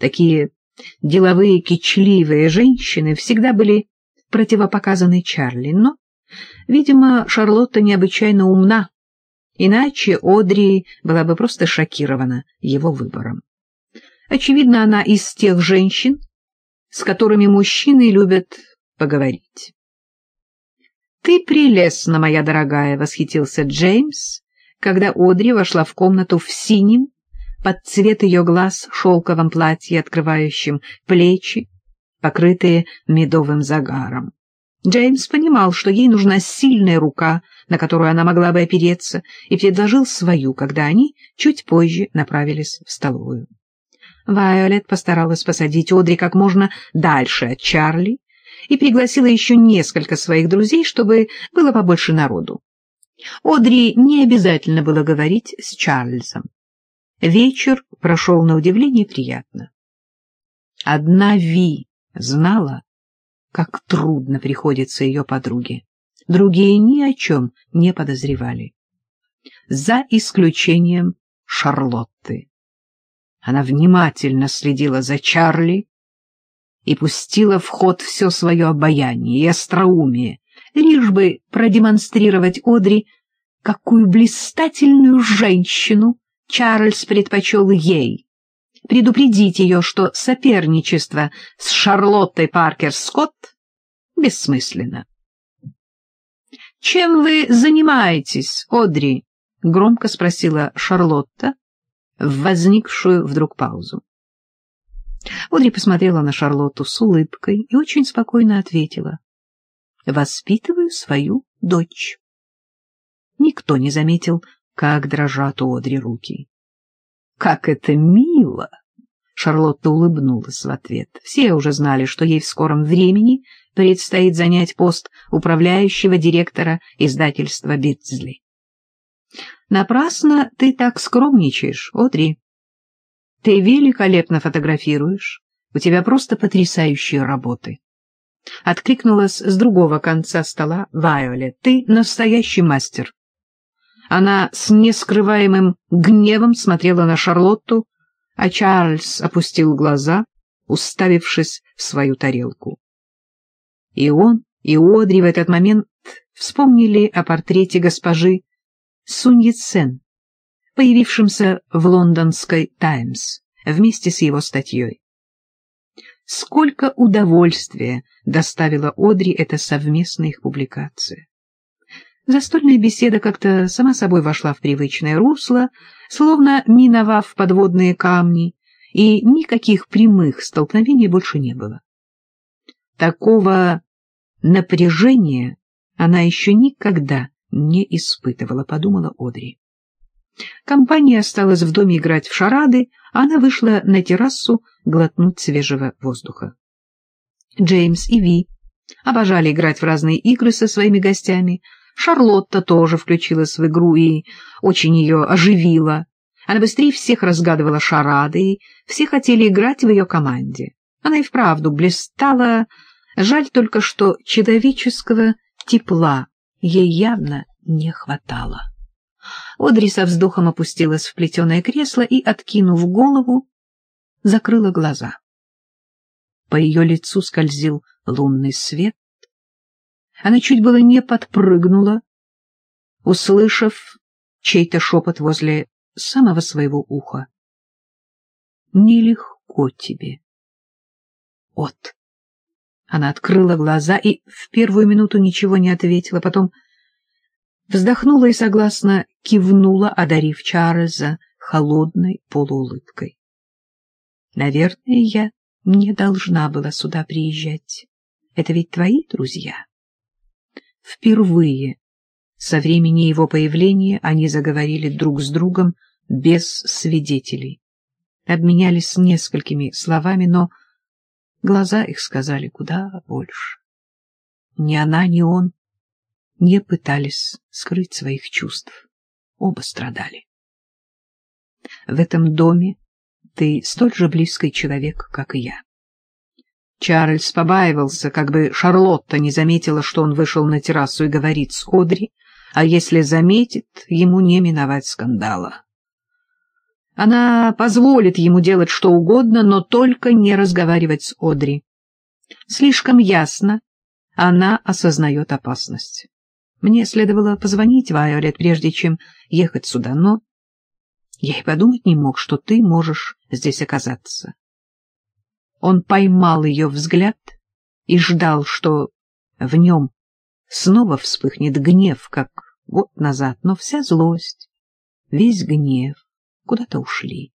Такие деловые, кичливые женщины всегда были противопоказаны Чарли, но, видимо, Шарлотта необычайно умна, иначе Одри была бы просто шокирована его выбором. Очевидно, она из тех женщин, с которыми мужчины любят поговорить. «Ты прелестна, моя дорогая!» — восхитился Джеймс, когда Одри вошла в комнату в синем, под цвет ее глаз шелковом платье, открывающем плечи, покрытые медовым загаром. Джеймс понимал, что ей нужна сильная рука, на которую она могла бы опереться, и предложил свою, когда они чуть позже направились в столовую. Вайолет постаралась посадить Одри как можно дальше от Чарли и пригласила еще несколько своих друзей, чтобы было побольше народу. Одри не обязательно было говорить с Чарльзом. Вечер прошел на удивление приятно. Одна Ви знала, как трудно приходится ее подруге. Другие ни о чем не подозревали. За исключением Шарлотты. Она внимательно следила за Чарли и пустила в ход все свое обаяние и остроумие, лишь бы продемонстрировать Одри, какую блистательную женщину Чарльз предпочел ей, предупредить ее, что соперничество с Шарлоттой Паркер-Скотт бессмысленно. «Чем вы занимаетесь, Одри?» — громко спросила Шарлотта в возникшую вдруг паузу. Одри посмотрела на Шарлотту с улыбкой и очень спокойно ответила. «Воспитываю свою дочь». Никто не заметил, как дрожат у Одри руки. «Как это мило!» Шарлотта улыбнулась в ответ. Все уже знали, что ей в скором времени предстоит занять пост управляющего директора издательства «Битзли». «Напрасно ты так скромничаешь, Одри. Ты великолепно фотографируешь, у тебя просто потрясающие работы». Откликнулась с другого конца стола Вайолет. «Ты настоящий мастер». Она с нескрываемым гневом смотрела на Шарлотту, а Чарльз опустил глаза, уставившись в свою тарелку. И он, и Одри в этот момент вспомнили о портрете госпожи Сунь Яцен, появившемся в лондонской «Таймс» вместе с его статьей. Сколько удовольствия доставила Одри эта совместная их публикация. Застольная беседа как-то сама собой вошла в привычное русло, словно миновав подводные камни, и никаких прямых столкновений больше не было. Такого напряжения она еще никогда не испытывала, подумала Одри. Компания осталась в доме играть в шарады, а она вышла на террасу глотнуть свежего воздуха. Джеймс и Ви обожали играть в разные игры со своими гостями, Шарлотта тоже включилась в игру и очень ее оживила. Она быстрее всех разгадывала шарады, и все хотели играть в ее команде. Она и вправду блистала, жаль только, что человеческого тепла ей явно не хватало. Одри со вздохом опустилась в плетеное кресло и, откинув голову, закрыла глаза. По ее лицу скользил лунный свет, она чуть было не подпрыгнула, услышав чей-то шепот возле самого своего уха. «Нелегко тебе». «От». Она открыла глаза и в первую минуту ничего не ответила, потом вздохнула и согласно кивнула, одарив Чарльза холодной полуулыбкой. «Наверное, я не должна была сюда приезжать. Это ведь твои друзья?» Впервые со времени его появления они заговорили друг с другом без свидетелей. Обменялись несколькими словами, но глаза их сказали куда больше. Ни она, ни он не пытались скрыть своих чувств. Оба страдали. В этом доме ты столь же близкий человек, как и я. Чарльз побаивался, как бы Шарлотта не заметила, что он вышел на террасу и говорит с Одри, а если заметит, ему не миновать скандала. Она позволит ему делать что угодно, но только не разговаривать с Одри. Слишком ясно она осознает опасность. Мне следовало позвонить Вайолет, прежде чем ехать сюда, но я и подумать не мог, что ты можешь здесь оказаться. Он поймал ее взгляд и ждал, что в нем снова вспыхнет гнев, как год назад, но вся злость, весь гнев куда-то ушли.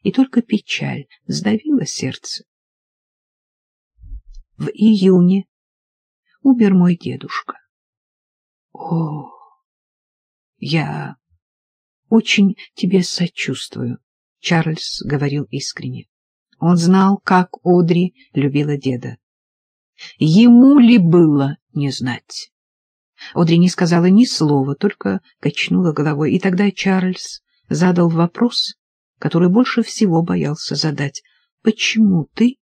И только печаль сдавила сердце. В июне умер мой дедушка. О, я очень тебе сочувствую, Чарльз говорил искренне. Он знал, как Одри любила деда. Ему ли было не знать? Одри не сказала ни слова, только качнула головой, и тогда Чарльз задал вопрос, который больше всего боялся задать. «Почему ты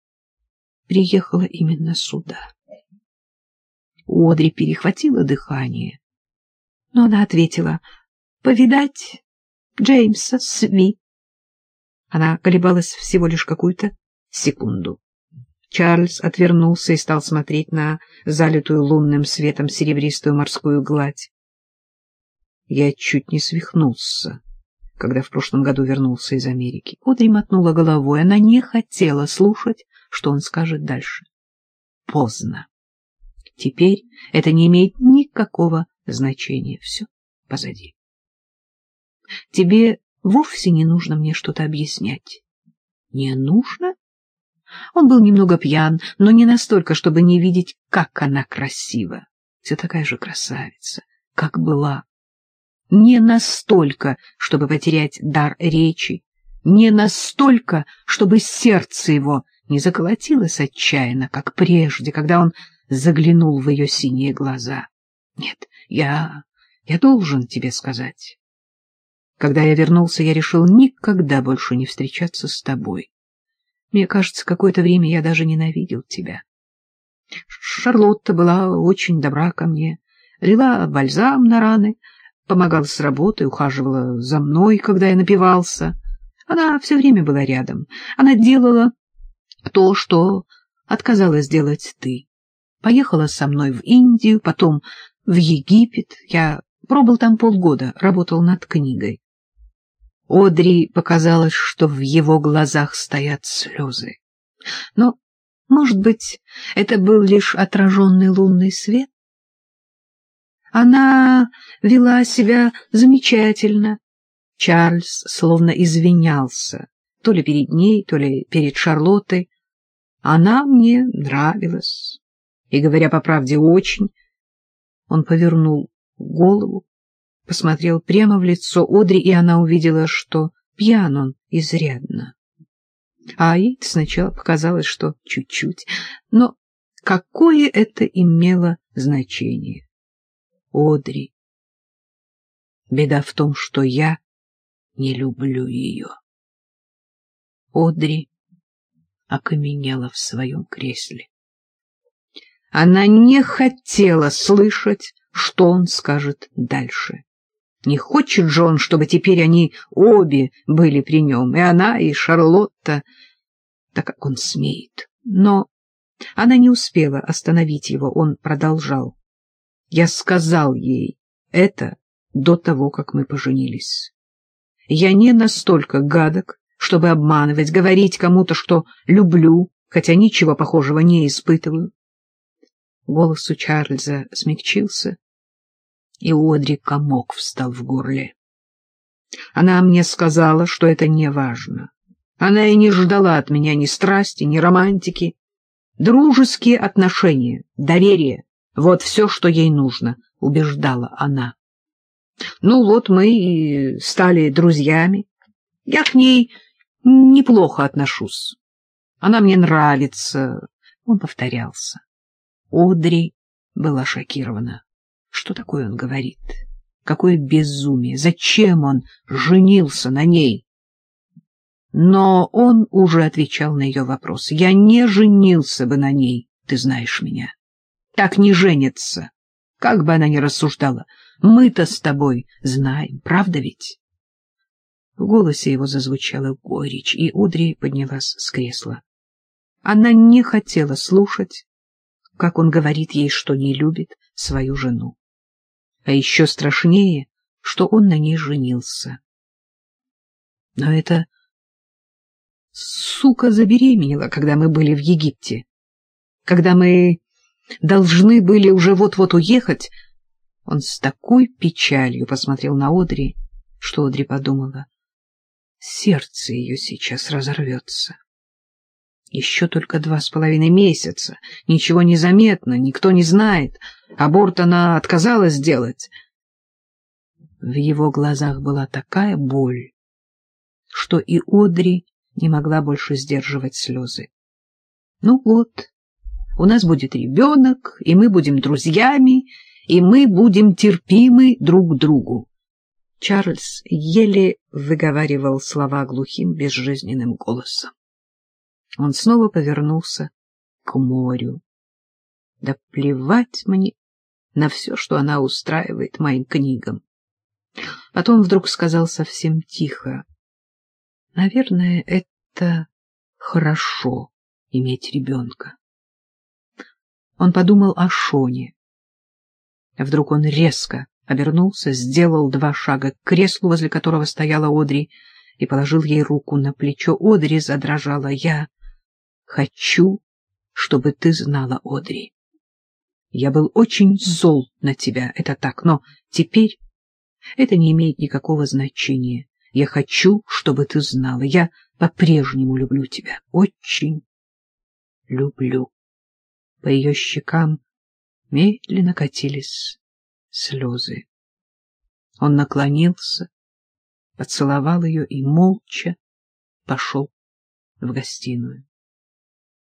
приехала именно сюда?» Одри перехватило дыхание, но она ответила «Повидать Джеймса Сви». Она колебалась всего лишь какую-то секунду. Чарльз отвернулся и стал смотреть на залитую лунным светом серебристую морскую гладь. Я чуть не свихнулся, когда в прошлом году вернулся из Америки. Одри мотнула головой. Она не хотела слушать, что он скажет дальше. Поздно. Теперь это не имеет никакого значения. Все позади. Тебе вовсе не нужно мне что-то объяснять. Не нужно? Он был немного пьян, но не настолько, чтобы не видеть, как она красива. Все такая же красавица, как была. Не настолько, чтобы потерять дар речи, не настолько, чтобы сердце его не заколотилось отчаянно, как прежде, когда он заглянул в ее синие глаза. Нет, я... я должен тебе сказать. Когда я вернулся, я решил никогда больше не встречаться с тобой. Мне кажется, какое-то время я даже ненавидел тебя. Шарлотта была очень добра ко мне, лила бальзам на раны, помогала с работой, ухаживала за мной, когда я напивался. Она все время была рядом. Она делала то, что отказалась делать ты. Поехала со мной в Индию, потом в Египет. Я пробыл там полгода, работал над книгой. Одри показалось, что в его глазах стоят слезы. Но, может быть, это был лишь отраженный лунный свет? Она вела себя замечательно. Чарльз словно извинялся, то ли перед ней, то ли перед Шарлоттой. Она мне нравилась. И, говоря по правде, очень. Он повернул голову посмотрел прямо в лицо Одри, и она увидела, что пьян он изрядно. А ей сначала показалось, что чуть-чуть, но какое это имело значение? Одри. Беда в том, что я не люблю ее. Одри окаменела в своем кресле. Она не хотела слышать, что он скажет дальше. Не хочет же он, чтобы теперь они обе были при нем, и она, и Шарлотта, так как он смеет. Но она не успела остановить его, он продолжал. Я сказал ей это до того, как мы поженились. Я не настолько гадок, чтобы обманывать, говорить кому-то, что люблю, хотя ничего похожего не испытываю. Голос у Чарльза смягчился, и Одри комок встал в горле. Она мне сказала, что это не важно. Она и не ждала от меня ни страсти, ни романтики. Дружеские отношения, доверие — вот все, что ей нужно, — убеждала она. Ну вот мы и стали друзьями. Я к ней неплохо отношусь. Она мне нравится. Он повторялся. Одри была шокирована. Что такое он говорит? Какое безумие! Зачем он женился на ней? Но он уже отвечал на ее вопрос. Я не женился бы на ней, ты знаешь меня. Так не женится. Как бы она ни рассуждала, мы-то с тобой знаем, правда ведь? В голосе его зазвучала горечь, и Одри поднялась с кресла. Она не хотела слушать, как он говорит ей, что не любит свою жену. А еще страшнее, что он на ней женился. Но эта сука забеременела, когда мы были в Египте. Когда мы должны были уже вот-вот уехать, он с такой печалью посмотрел на Одри, что Одри подумала, сердце ее сейчас разорвется. Еще только два с половиной месяца, ничего не заметно, никто не знает, аборт она отказалась сделать. В его глазах была такая боль, что и Одри не могла больше сдерживать слезы. Ну вот, у нас будет ребенок, и мы будем друзьями, и мы будем терпимы друг к другу. Чарльз еле выговаривал слова глухим, безжизненным голосом. Он снова повернулся к морю. Да плевать мне на все, что она устраивает моим книгам. Потом вдруг сказал совсем тихо. Наверное, это хорошо иметь ребенка. Он подумал о Шоне. Вдруг он резко обернулся, сделал два шага к креслу, возле которого стояла Одри, и положил ей руку на плечо. Одри задрожала. «Я хочу, чтобы ты знала, Одри. Я был очень зол на тебя, это так, но теперь это не имеет никакого значения. Я хочу, чтобы ты знала. Я по-прежнему люблю тебя. Очень люблю. По ее щекам медленно катились слезы. Он наклонился, поцеловал ее и молча пошел в гостиную.